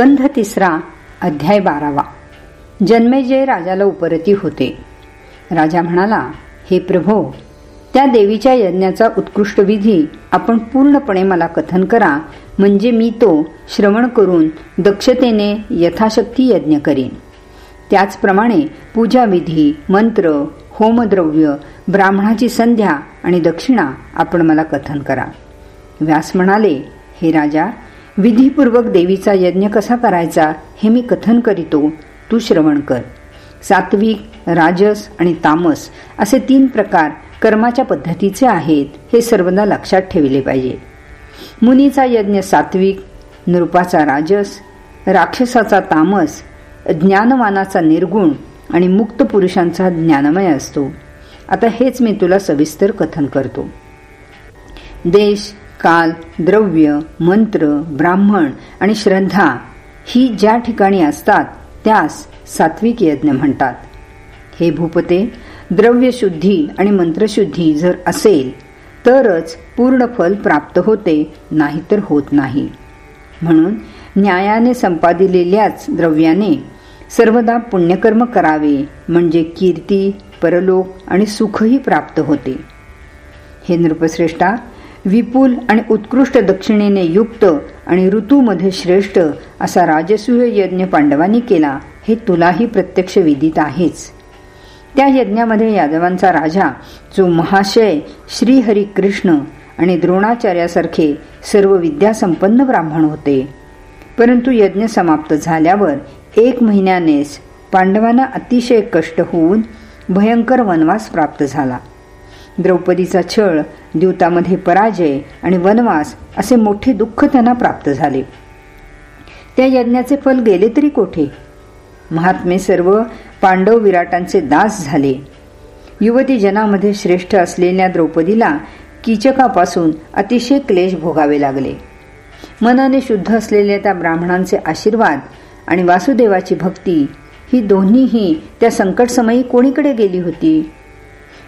स्कंध तिसरा अध्याय बारावा. जन्मेजय राजाला उपरती होते. राजा म्हणाला हे प्रभो त्या देवीच्या यज्ञाचा उत्कृष्ट विधी आपण पूर्णपणे मला कथन करा म्हणजे मी तो श्रवण करून दक्षतेने यथाशक्ती यज्ञ करीन. त्याचप्रमाणे पूजाविधी मंत्र होमद्रव्य ब्राह्मणाची संध्या आणि दक्षिणा आपण मला कथन करा. व्यास म्हणाले हे राजा विधीपूर्वक देवीचा यज्ञ कसा करायचा हे मी कथन करीतो. तू श्रवण कर. सात्विक राजस आणि तामस असे तीन प्रकार कर्माच्या पद्धतीचे आहेत हे सर्वदा लक्षात ठेवले पाहिजे. मुनीचा यज्ञ सात्विक नृपाचा राजस राक्षसाचा तामस ज्ञानवानाचा निर्गुण आणि मुक्त पुरुषांचा ज्ञानमय असतो. आता हेच मी तुला सविस्तर कथन करतो. देश काल द्रव्य मंत्र ब्राह्मण आणि श्रद्धा ही ज्या ठिकाणी असतात त्यास सात्विक यज्ञ म्हणतात. हे भूपते द्रव्यशुद्धी आणि मंत्रशुद्धी जर असेल तरच पूर्ण फल प्राप्त होते नाहीतर होत नाही. म्हणून न्यायाने संपादिलेल्याच द्रव्याने सर्वदा पुण्यकर्म करावे म्हणजे कीर्ती परलोक आणि सुखही प्राप्त होते. हे नृपश्रेष्ठा विपुल आणि उत्कृष्ट दक्षिणेने युक्त आणि ऋतूमध्ये श्रेष्ठ असा राजसूय यज्ञ पांडवांनी केला हे तुलाही प्रत्यक्ष विदित आहेच. त्या यज्ञामध्ये यादवांचा राजा जो महाशय श्रीहरी कृष्ण आणि द्रोणाचार्यासारखे सर्व विद्यासंपन्न ब्राह्मण होते. परंतु यज्ञ समाप्त झाल्यावर एक महिन्यानेच पांडवांना अतिशय कष्ट होऊन भयंकर वनवास प्राप्त झाला. द्रौपदीचा छळ द्यूतामध्ये पराजय आणि वनवास असे मोठे दुःख त्यांना प्राप्त झाले. त्या यज्ञाचे फल गेले तरी कोठे? महात्मे सर्व पांडव विराटांचे दास झाले. युवती जनामध्ये श्रेष्ठ असलेल्या द्रौपदीला कीचकापासून अतिशय क्लेश भोगावे लागले. मनाने शुद्ध असलेल्या त्या ब्राह्मणांचे आशीर्वाद आणि वासुदेवाची भक्ती ही दोन्हीही त्या संकटसमयी कोणीकडे गेली होती?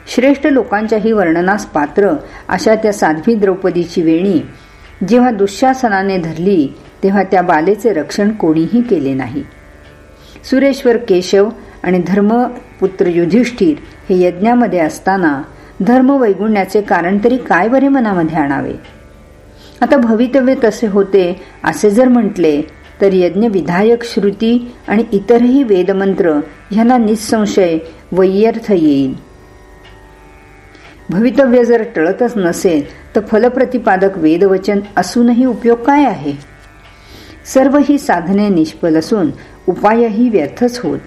श्रेष्ठ लोकांच्याही वर्णनास पात्र अशा त्या साध्वी द्रौपदीची वेणी जेव्हा दुःशासनाने धरली तेव्हा त्या बालेचे रक्षण कोणीही केले नाही. सुरेश्वर केशव आणि धर्मपुत्र युधिष्ठिर हे यज्ञामध्ये असताना धर्म वैगुण्याचे कारण तरी काय बरे मनामध्ये आणावे? आता भवितव्य तसे होते असे जर म्हटले तर यज्ञ विधायक श्रुती आणि इतरही वेदमंत्र ह्यांना निसंशय वैयर्थ येईल. भवितव्य जर टळतच नसेल तर फलप्रतिपादक वेदवचन असूनही उपयोग काय आहे? सर्व ही साधने निष्फल असून उपायही व्यर्थच होत.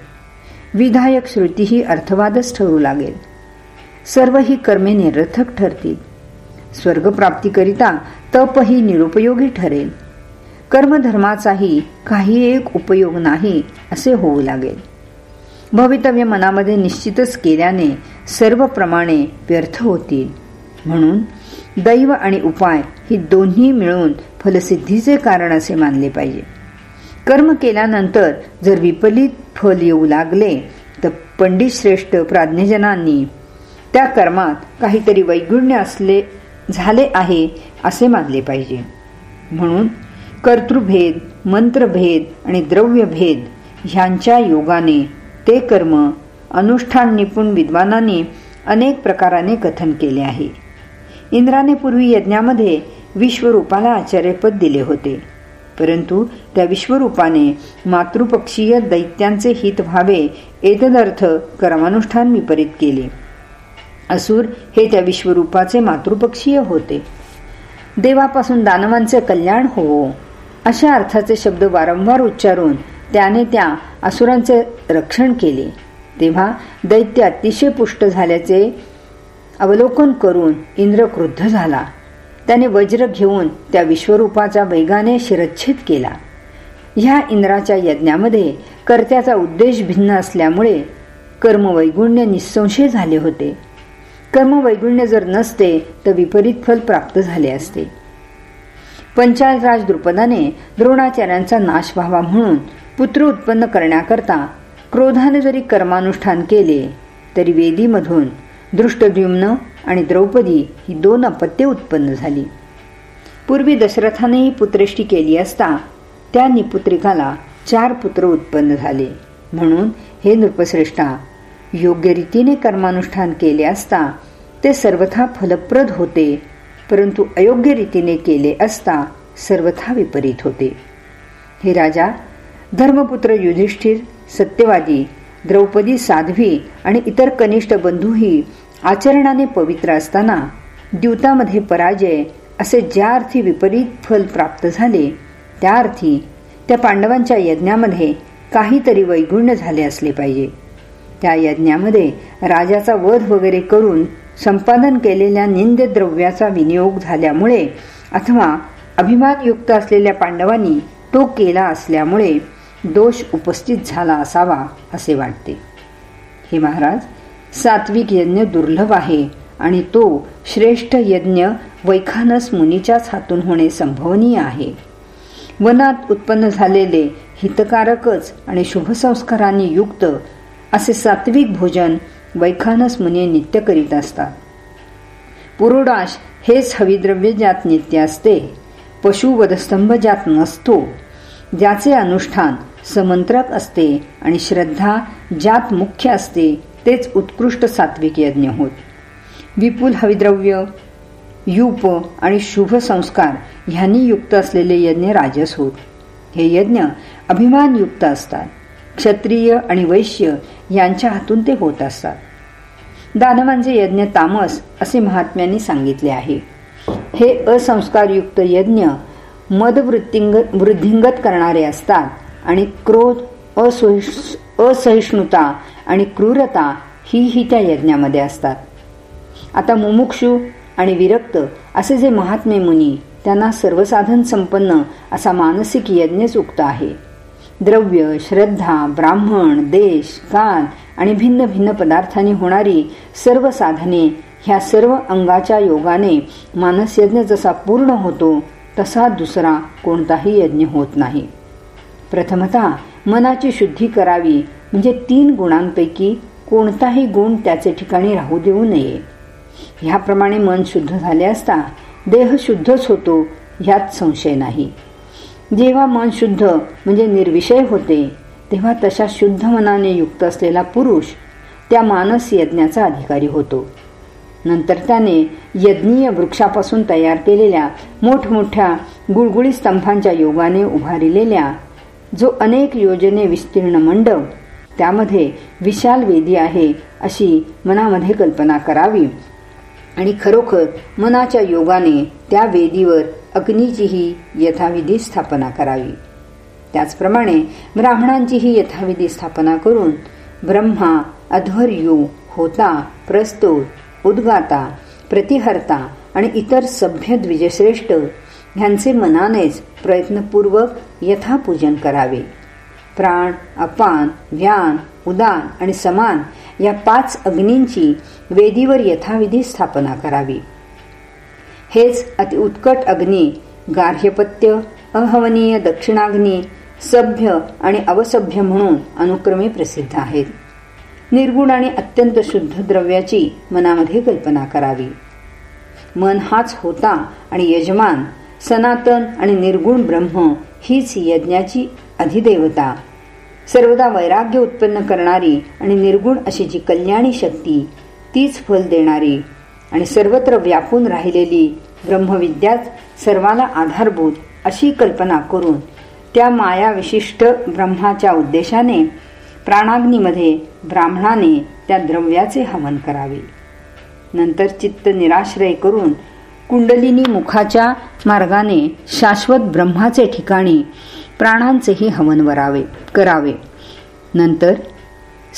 विधायक श्रुतीही अर्थवादच ठरू लागेल. सर्व ही कर्मे निरर्थक ठरतील. स्वर्गप्राप्तीकरिता तपही निरुपयोगी ठरेल. कर्मधर्माचाही काही एक उपयोग नाही असे होऊ लागेल. भवितव्य मनामध्ये निश्चितच केल्याने सर्व प्रमाणे व्यर्थ होतील. म्हणून दैव आणि उपाय ही दोन्ही मिळून फलसिद्धीचे कारण असे मानले पाहिजे. कर्म केल्यानंतर जर विपलित फल येऊ लागले तर पंडित श्रेष्ठ प्राज्ञजनांनी त्या कर्मात काहीतरी वैगुण्य असले झाले आहे असे मानले पाहिजे. म्हणून कर्तृभेद मंत्रभेद आणि द्रव्यभेद ह्यांच्या योगाने ते कर्म अनुष्ठान निपुण विद्वानांनी अनेक प्रकाराने कथन केले आहे. इंद्राने पूर्वी यज्ञामध्ये विश्वरूपाला आचार्यपद दिले होते. परंतु त्या विश्वरूपाने मातृपक्षीय दैत्यांचे हित व्हावे एतदर्थ कर्मानुष्ठान विपरीत केले. असुर हे त्या विश्वरूपाचे मातृपक्षीय होते. देवापासून दानवांचे कल्याण होवो अशा अर्थाचे शब्द वारंवार उच्चारून त्याने त्या असुरांचे रक्षण केले. तेव्हा दैत्य अतिशय पुष्ट झाल्याचे अवलोकन करून इंद्र क्रुद्ध झाला. त्याने वज्र घेऊन त्या विश्वरूपाचा वेगाने शिरच्छेद केला. ह्या इंद्राच्या यज्ञामध्ये कर्त्याचा उद्देश भिन्न असल्यामुळे कर्मवैगुण्य निसंशय झाले होते. कर्मवैगुण्य जर नसते तर विपरीत फल प्राप्त झाले असते. पंचायतराज द्रुपदाने द्रोणाचार्यांचा नाश व्हावा म्हणून पुत्र उत्पन्न करण्याकरता क्रोधाने जरी कर्मानुष्ठान केले तरी वेदीमधून दृष्टद्युम्न आणि द्रौपदी ही दोन अपत्ये उत्पन्न झाली. पूर्वी दशरथानेही पुत्रेष्टी केली असता त्या निपुत्रिकाला चार पुत्र उत्पन्न झाले. म्हणून हे नृपश्रेष्ठा योग्य रीतीने कर्मानुष्ठान केले असता ते सर्वथा फलप्रद होते परंतु अयोग्य रीतीने केले असता सर्वथा विपरीत होते. हे राजा धर्मपुत्र युधिष्ठिर सत्यवादी द्रौपदी साध्वी आणि इतर कनिष्ठ बंधूही आचरणाने पवित्र असताना द्यूतामध्ये पराजय असे ज्या अर्थी विपरीत फल प्राप्त झाले त्या अर्थी त्या पांडवांच्या यज्ञामध्ये काहीतरी वैगुण्य झाले असले पाहिजे. त्या यज्ञामध्ये राजाचा वध वगैरे करून संपादन केलेल्या निंद्य द्रव्याचा विनियोग झाल्यामुळे अथवा अभिमानयुक्त असलेल्या पांडवांनी तो केला असल्यामुळे दोष उपस्थित झाला असावा असे वाटते. हे महाराज सात्विक यज्ञ दुर्लभ आहे आणि तो श्रेष्ठ यज्ञ वैखानस मुनीच्याच हातून होणे संभवनीय आहे. वनात उत्पन्न झालेले हितकारकच आणि शुभसंस्कारांनी युक्त असे सात्विक भोजन वैखानस मुनी नित्य करीत असतात. पुरोडाश हेच हविद्रव्य ज्यात नित्य असते पशुवधस्तंभ ज्यात नसतो ज्याचे अनुष्ठान समंत्रक असते आणि श्रद्धा ज्यात मुख्य असते तेच उत्कृष्ट सात्विक यज्ञ होत विपुल हविद्रव्य युप आणि शुभ संस्कार ह्यांनी युक्त असलेले यज्ञ राजस होत हे यज्ञ अभिमानयुक्त असतात. क्षत्रिय आणि वैश्य यांच्या हातून ते होत असतात. दानवांचे यज्ञ तामस असे महात्म्यांनी सांगितले आहे. हे असंस्कारयुक्त यज्ञ मदवृत्तिंग वृद्धिंगत करणारे असतात. आणि क्रोध असहिष्णुता आणि क्रूरता ही ही त्या यज्ञामध्ये असतात. आता मुमुक्षू आणि विरक्त असे जे महात्मे मुनी त्यांना सर्वसाधन संपन्न असा मानसिक यज्ञच उक्त आहे. द्रव्य श्रद्धा ब्राह्मण देश काल आणि भिन्न भिन्न पदार्थांनी होणारी सर्व साधने ह्या सर्व अंगाच्या योगाने मानसयज्ञ जसा पूर्ण होतो तसा दुसरा कोणताही यज्ञ होत नाही. प्रथमतः मनाची शुद्धी करावी म्हणजे तीन गुणांपैकी कोणताही गुण त्याचे ठिकाणी राहू देऊ नये. ह्याप्रमाणे मन शुद्ध झाले असता देह शुद्धच होतो ह्यात संशय नाही. जेव्हा मन शुद्ध म्हणजे निर्विषय होते तेव्हा तशा शुद्ध मनाने युक्त असलेला पुरुष त्या मानस यज्ञाचा अधिकारी होतो. नंतर त्याने यज्ञीय वृक्षापासून तयार केलेल्या मोठमोठ्या गुळगुळी स्तंभांच्या योगाने उभारिलेल्या जो अनेक योजने विस्तीर्ण मंडप त्यामध्ये विशाल वेदी आहे अशी मनामध्ये कल्पना करावी. आणि खरोखर मनाच्या योगाने त्या वेदीवर अग्नीचीही यथाविधी स्थापना करावी. त्याचप्रमाणे ब्राह्मणांचीही यथाविधी स्थापना करून ब्रह्मा अध्वर्यू होता प्रस्तोत उद्गाता प्रतिहर्ता आणि इतर सभ्य द्विजश्रेष्ठ ह्यांचे मनानेच प्रयत्नपूर्वक यथापूजन करावे. प्राण अपान व्यान उदान आणि समान या पाच अग्नींची वेदीवर यथाविधी स्थापना करावी. हेच अति उत्कट अग्नी गार्ह्यपत्य अहवनीय दक्षिणाग्नी सभ्य आणि अवसभ्य म्हणून अनुक्रमे प्रसिद्ध आहेत. निर्गुण आणि अत्यंत शुद्ध द्रव्याची मनामध्ये कल्पना करावी. मन हाच होता आणि यजमान सनातन आणि निर्गुण ब्रह्म हीच यज्ञाची अधिदेवता. सर्वदा वैराग्य उत्पन्न करणारी आणि निर्गुण अशी जी कल्याणी शक्ती तीच फल देणारी आणि सर्वत्र व्यापून राहिलेली ब्रह्मविद्याच सर्वाला आधारभूत अशी कल्पना करून त्या माया विशिष्ट ब्रह्माच्या उद्देशाने प्राणाग्नीमध्ये ब्राह्मणाने त्या द्रव्याचे हवन करावे. नंतर चित्त निराश्रय करून कुंडलिनी मुखाच्या मार्गाने शाश्वत ब्रह्माचे ठिकाणी प्राणांचेही हवन वरावे करावे. नंतर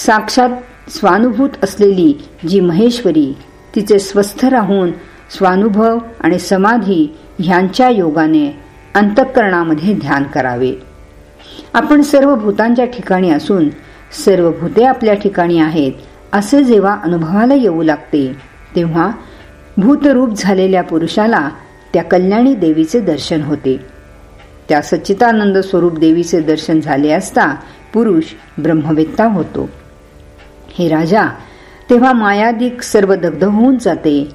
साक्षात स्वानुभूत असलेली जी महेश्वरी तिचे स्वस्थ राहून स्वानुभव आणि समाधी ह्यांच्या योगाने अंतःकरणामध्ये ध्यान करावे. आपण सर्व भूतांच्या ठिकाणी असून सर्व भूते आपल्या ठिकाणी आहेत असे जेव्हा अनुभवाला येऊ लागते तेव्हा भूतरूप झालेल्या पुरुषाला त्या कल्याणी देवीचे दर्शन होते. त्या सच्चितानंद स्वरूप देवीचे दर्शन झाले असता पुरुष ब्रह्मवेत्ता होतो. हे राजा तेव्हा मायादिक सर्व दग्ध होऊन जाते.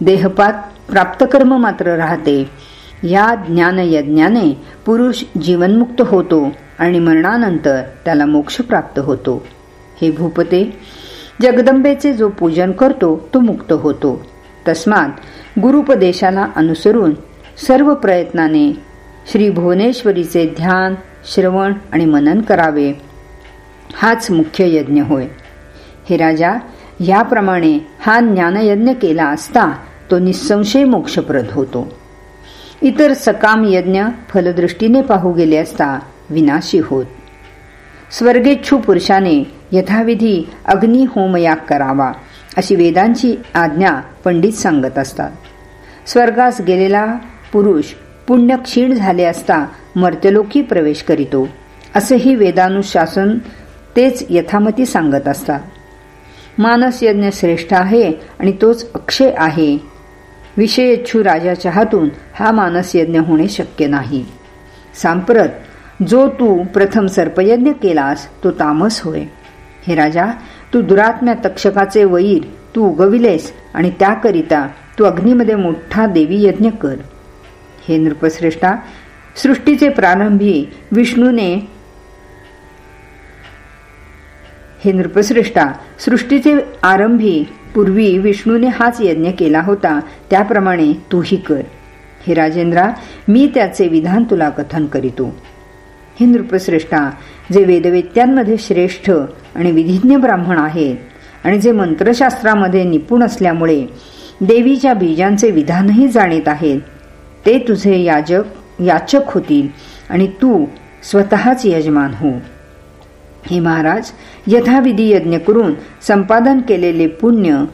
देहपात प्राप्तकर्म मात्र राहते. या ज्ञान यज्ञाने पुरुष जीवनमुक्त होतो आणि मरणानंतर त्याला मोक्ष प्राप्त होतो. हे भूपते जगदंबेचे जो पूजन करतो तो मुक्त होतो. तस्मात गुरुपदेशाला अनुसरून सर्व प्रयत्नाने श्री भुवनेश्वरीचे ध्यान श्रवण आणि मनन करावे. हाच मुख्य यज्ञ होय. हे राजा याप्रमाणे हा ज्ञानयज्ञ केला असता तो निसंशय मोक्षप्रद होतो. इतर सकाम यज्ञ फलदृष्टीने पाहू गेले असता विनाशी होत. स्वर्गेच्छू पुरुषाने यथाविधी अग्निहोमयाग करावा. अशी वेदांची आज्ञा पंडित सांगत असतात. स्वर्गास गेलेला पुरुष पुण्य क्षीण झाले असता मर्त्यलोकी प्रवेश करीतो. असेही वेदानुशासन तेच यथामती सांगत असतात. मानस यज्ञ श्रेष्ठ आहे आणि तोच अक्षय आहे. विषयेच्छू राजाच्या हातून हा मानस यज्ञ होणे शक्य नाही. सांप्रत जो तू प्रथम सर्पयज्ञ केलास तो तामस होय. हे राजा तू दुरात्म्या तक्षकाचे वैर तू उगविलेस आणि त्याकरिता तू अग्नीमध्ये मोठा देवी यज्ञ कर. हे नृपश्रेष्ठा सृष्टीचे प्रारंभी विष्णूने हे नृपश्रेष्ठा सृष्टीचे आरंभी पूर्वी विष्णूने हाच यज्ञ केला होता त्याप्रमाणे तूही कर. हे राजेंद्रा मी त्याचे विधान तुला कथन करीतो. हे नृपश्रेष्ठा जे वेदवेत्यांमध्ये श्रेष्ठ आणि विधिज्ञ ब्राह्मण आहेत आणि जे मंत्रशास्त्रामध्ये निपुण असल्यामुळे देवीच्या बीजांचे विधानही जाणीत आहेत ते तुझे याजक याचक होतील आणि तू स्वतःच यजमान हो. हे महाराज यथाविधी यज्ञ करून संपादन केलेले पुण्य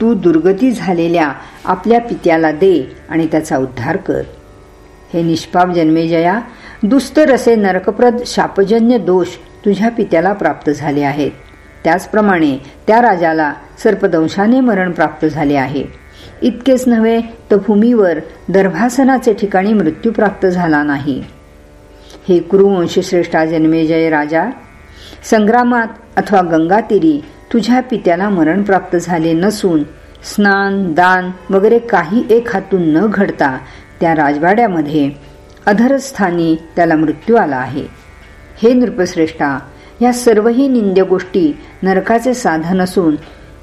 तू दुर्गती झालेल्या आपल्या पित्याला दे आणि त्याचा उद्धार कर. हे निष्पाप जन्मेजया दुस्तर असे नरकप्रद शापजन्य दोष तुझ्या पित्याला प्राप्त झाले आहेत. त्याचप्रमाणे त्या राजाला सर्पदंशाने मरण प्राप्त झाले आहे. इतकेच नव्हे तर भूमीवर दर्भासनाचे ठिकाणी मृत्यू प्राप्त झाला नाही. हे कुरुवंशश्रेष्ठा जन्मेजय राजा संग्रामात अथवा गंगातीरी तुझ्या पित्याला मरण प्राप्त झाले नसून स्नान दान वगैरे काही एक हातून न घडता त्या राजवाड्यामध्ये अधरस्थानी त्याला मृत्यू आला आहे. हे नृपश्रेष्ठा या सर्वही निंद्य गोष्टी नरकाचे साधन असून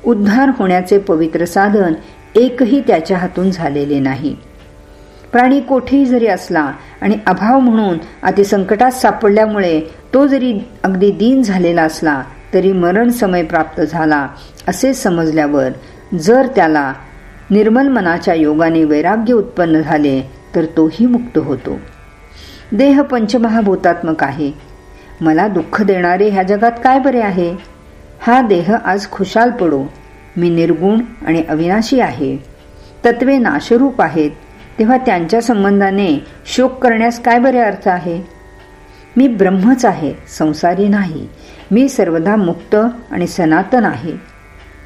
उद्धार होण्याचे पवित्र साधन एकही त्याच्या हातून झालेले नाही. प्राणी कोठेही जरी असला आणि अभाव म्हणून अतिसंकटात सापडल्यामुळे तो जरी अगदी दीन झालेला असला तरी मरण समय प्राप्त झाला असे समजल्यावर जर त्याला निर्मल मनाच्या योगाने वैराग्य उत्पन्न झाले तर तोही मुक्त होतो. देह पंचमहाभूतात्मक आहे. मला दुःख देणारे ह्या जगात काय बरे आहे? हा देह आज खुशाल पडो. मी निर्गुण आणि अविनाशी आहे. तत्वे नाशरूप आहेत. तेव्हा त्यांच्या संबंधाने शोक करण्यास काय बरे अर्थ आहे? मी ब्रह्मच आहे संसारी नाही. मी सर्वदा मुक्त आणि सनातन आहे.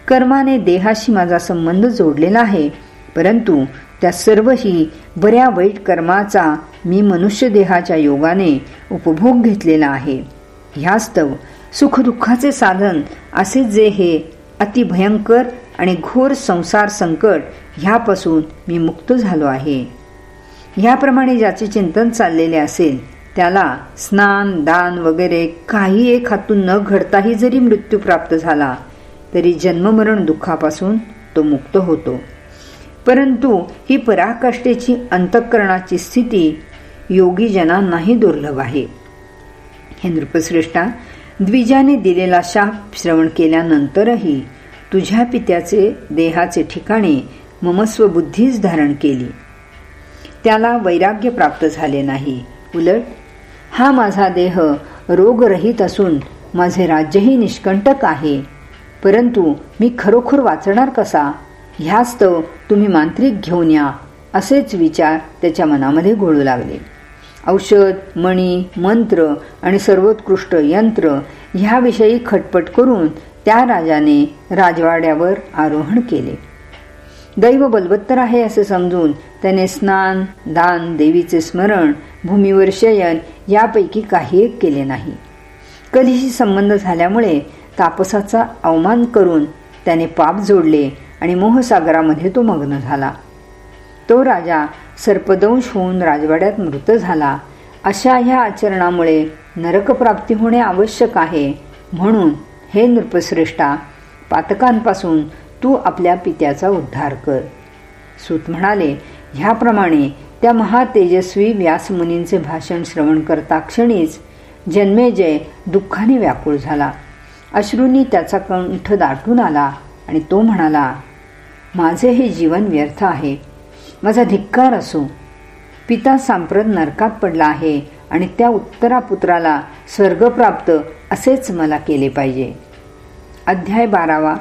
कर्माने देहाशी माझा संबंध जोडलेला आहे. परंतु त्या सर्वही बऱ्या वाईट कर्माचा मी मनुष्य देहाच्या योगाने उपभोग घेतलेला आहे. ह्यास्तव सुखदुःखाचे साधन असे जे हे अतिभयंकर आणि घोर संसार संकट ह्यापासून मी मुक्त झालो आहे. ह्याप्रमाणे ज्याचे चिंतन चाललेले असेल त्याला स्नान दान वगैरे काही एक हातून न घडताही जरी मृत्यू प्राप्त झाला तरी जन्ममरण दुःखापासून तो मुक्त होतो. परंतु ही पराकाष्ठेची अंतःकरणाची स्थिती योगी जनांनाही दुर्लभ आहे. हे नृपश्रेष्ठा द्विजाने दिलेला शाप श्रवण केल्यानंतरही तुझ्या पित्याचे देहाचे ठिकाणी ममस्व बुद्धीच धारण केली. त्याला वैराग्य प्राप्त झाले नाही. उलट हा माझा देह रोगरहित असून माझे राज्यही निष्कंटक आहे. परंतु मी खरोखर वाचणार कसा? ह्यास्तव तुम्ही मांत्रिक घेऊन या असेच विचार त्याच्या मनामध्ये घोळू लागले. औषध मणी मंत्र आणि सर्वोत्कृष्ट यंत्र ह्याविषयी खटपट करून त्या राजाने राजवाड्यावर आरोहण केले. दैव बलवत्तर आहे असे समजून त्याने स्नान दान देवीचे स्मरण भूमीवर शयन यापैकी काही एक केले नाही. कधीशी संबंध झाल्यामुळे तापसाचा अवमान करून त्याने पाप जोडले आणि मोहसागरामध्ये तो मग्न झाला. तो राजा सर्पदंश होऊन राजवाड्यात मृत झाला. अशा ह्या आचरणामुळे नरकप्राप्ती होणे आवश्यक आहे. म्हणून हे नृपश्रेष्ठा पातकांपासून तू आपल्या पित्याचा उद्धार कर. सूत म्हणाले ह्याप्रमाणे त्या महातेजस्वी व्यासमुनींचे भाषण श्रवण करता क्षणीच जन्मेजय दुःखाने व्याकुळ झाला. अश्रूंनी त्याचा कंठ दाटून आला आणि तो म्हणाला माझे हे जीवन व्यर्थ आहे. माझा धिक्कार असो. पिता सांप्रत नरकात पडला आहे आणि त्या उत्तरापुत्राला स्वर्गप्राप्त असेच मला केले पाहिजे. अध्याय बारावा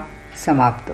समाप्त.